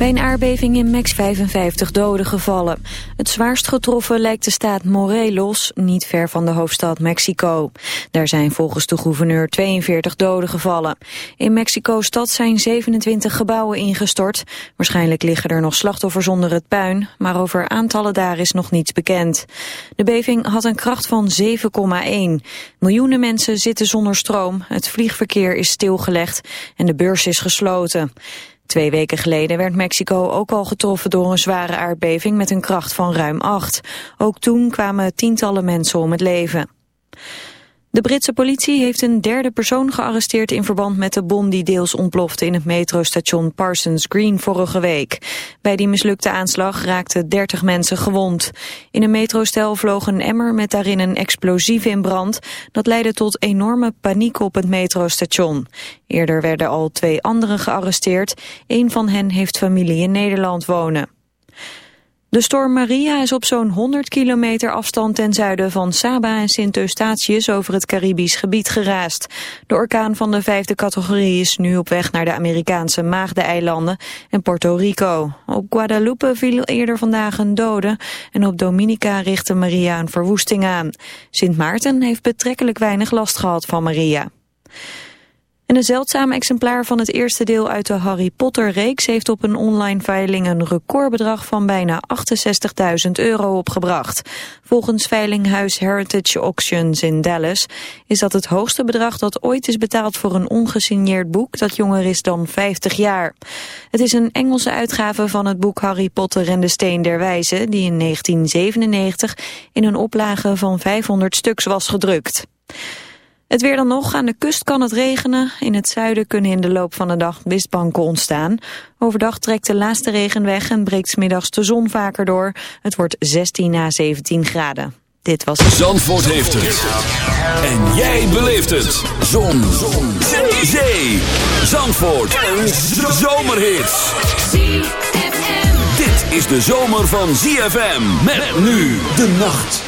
Bij een aardbeving in Mex 55 doden gevallen. Het zwaarst getroffen lijkt de staat Morelos, niet ver van de hoofdstad Mexico. Daar zijn volgens de gouverneur 42 doden gevallen. In Mexico-stad zijn 27 gebouwen ingestort. Waarschijnlijk liggen er nog slachtoffers onder het puin, maar over aantallen daar is nog niets bekend. De beving had een kracht van 7,1. Miljoenen mensen zitten zonder stroom, het vliegverkeer is stilgelegd en de beurs is gesloten. Twee weken geleden werd Mexico ook al getroffen door een zware aardbeving met een kracht van ruim 8. Ook toen kwamen tientallen mensen om het leven. De Britse politie heeft een derde persoon gearresteerd in verband met de bom die deels ontplofte in het metrostation Parsons Green vorige week. Bij die mislukte aanslag raakten 30 mensen gewond. In een metrostel vloog een emmer met daarin een explosief in brand. Dat leidde tot enorme paniek op het metrostation. Eerder werden al twee anderen gearresteerd. Een van hen heeft familie in Nederland wonen. De storm Maria is op zo'n 100 kilometer afstand ten zuiden van Saba en Sint Eustatius over het Caribisch gebied geraast. De orkaan van de vijfde categorie is nu op weg naar de Amerikaanse Maagdeneilanden en Puerto Rico. Op Guadalupe viel eerder vandaag een dode en op Dominica richtte Maria een verwoesting aan. Sint Maarten heeft betrekkelijk weinig last gehad van Maria. En een zeldzaam exemplaar van het eerste deel uit de Harry Potter-reeks... heeft op een online veiling een recordbedrag van bijna 68.000 euro opgebracht. Volgens veilinghuis Heritage Auctions in Dallas... is dat het hoogste bedrag dat ooit is betaald voor een ongesigneerd boek... dat jonger is dan 50 jaar. Het is een Engelse uitgave van het boek Harry Potter en de Steen der Wijze... die in 1997 in een oplage van 500 stuks was gedrukt. Het weer dan nog. Aan de kust kan het regenen. In het zuiden kunnen in de loop van de dag mistbanken ontstaan. Overdag trekt de laatste regen weg en breekt middags de zon vaker door. Het wordt 16 à 17 graden. Dit was het. Zandvoort heeft het. En jij beleeft het. Zon. zon. Zee. Zee. Zandvoort. Een zomerhit. Dit is de zomer van ZFM. Met nu de nacht.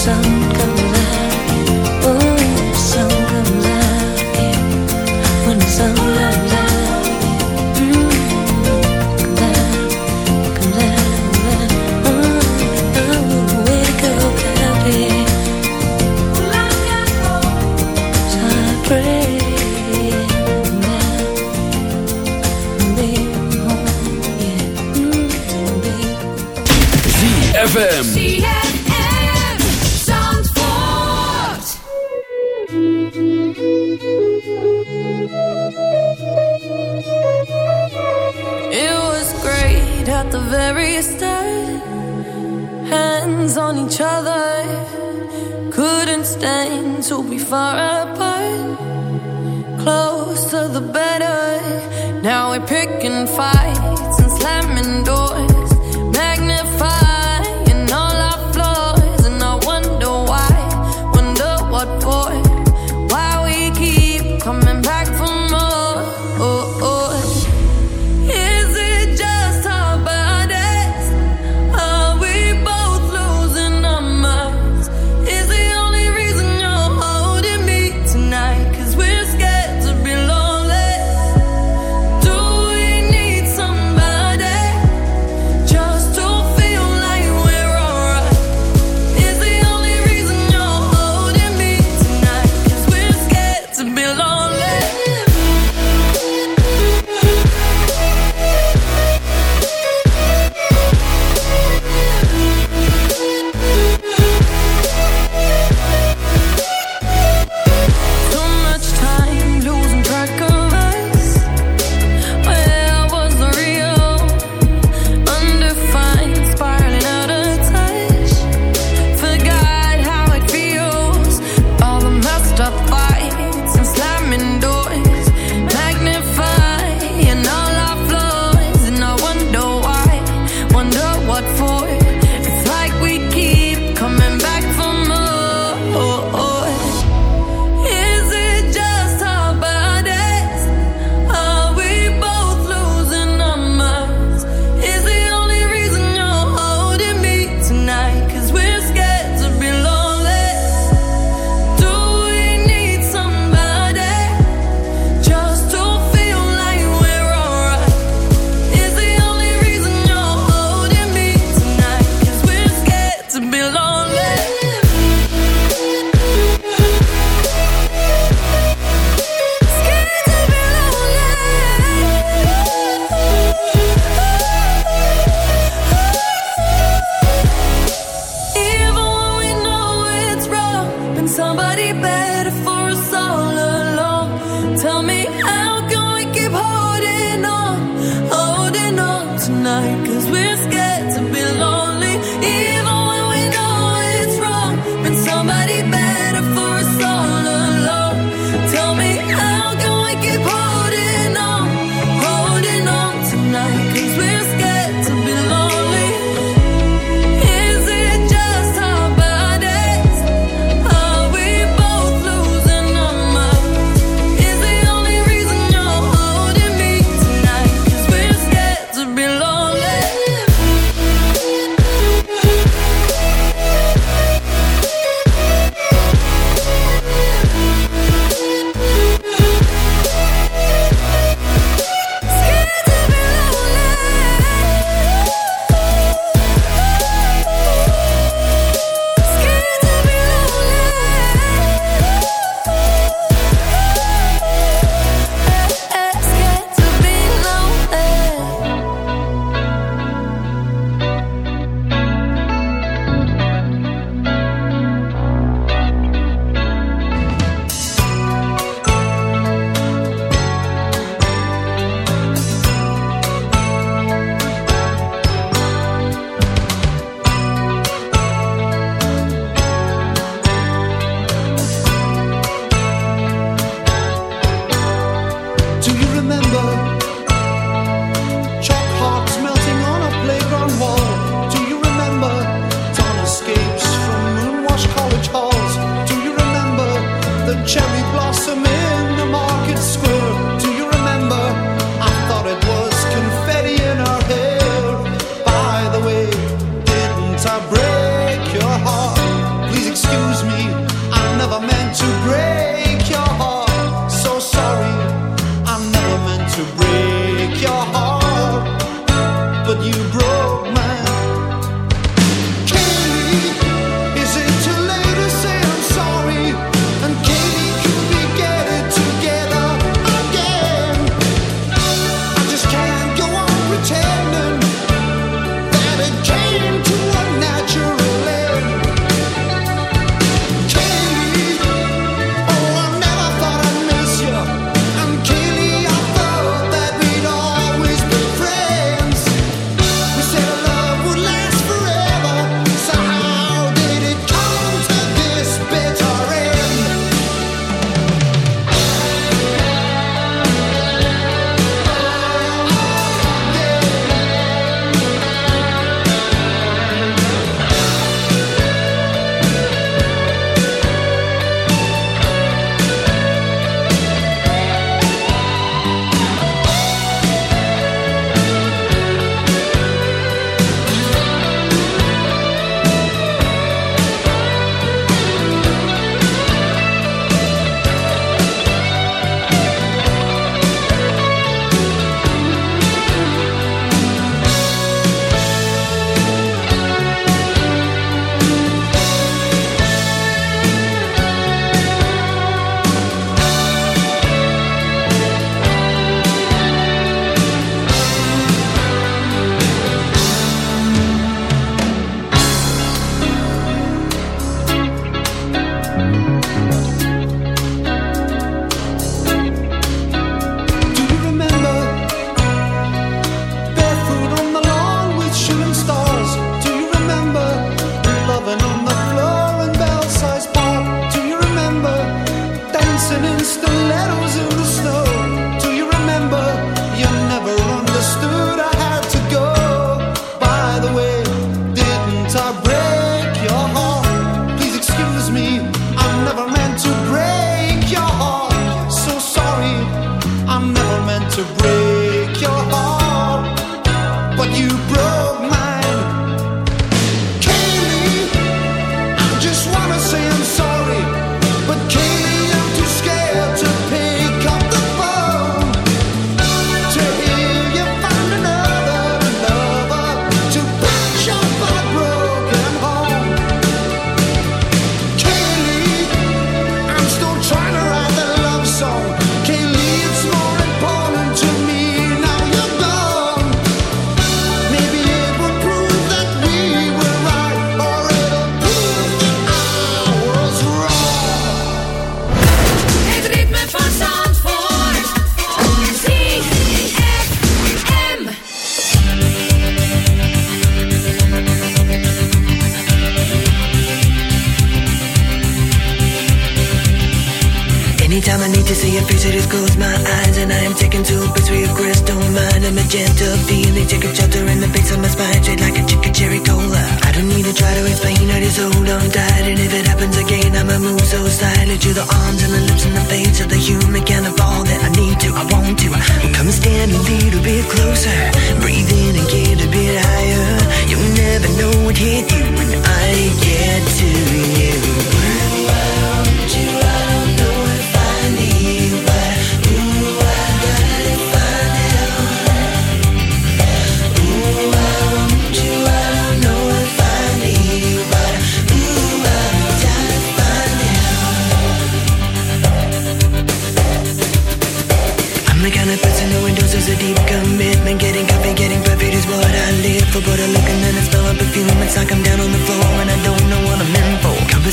伤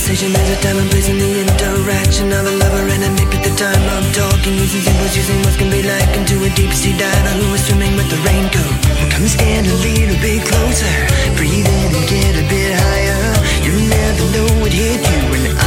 Conversation, there's a time and place in the interaction Of a lover and a mate at the time of talking. Using symbols, using what can be like? Into a deep sea diver who is swimming with the raincoat. Come stand a little bit closer. Breathe in and get a bit higher. You never know what hit you when I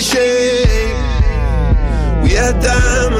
in. We had diamonds.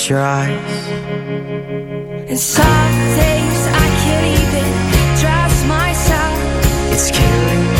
close your eyes. And some days I can't even trust myself. It's killing me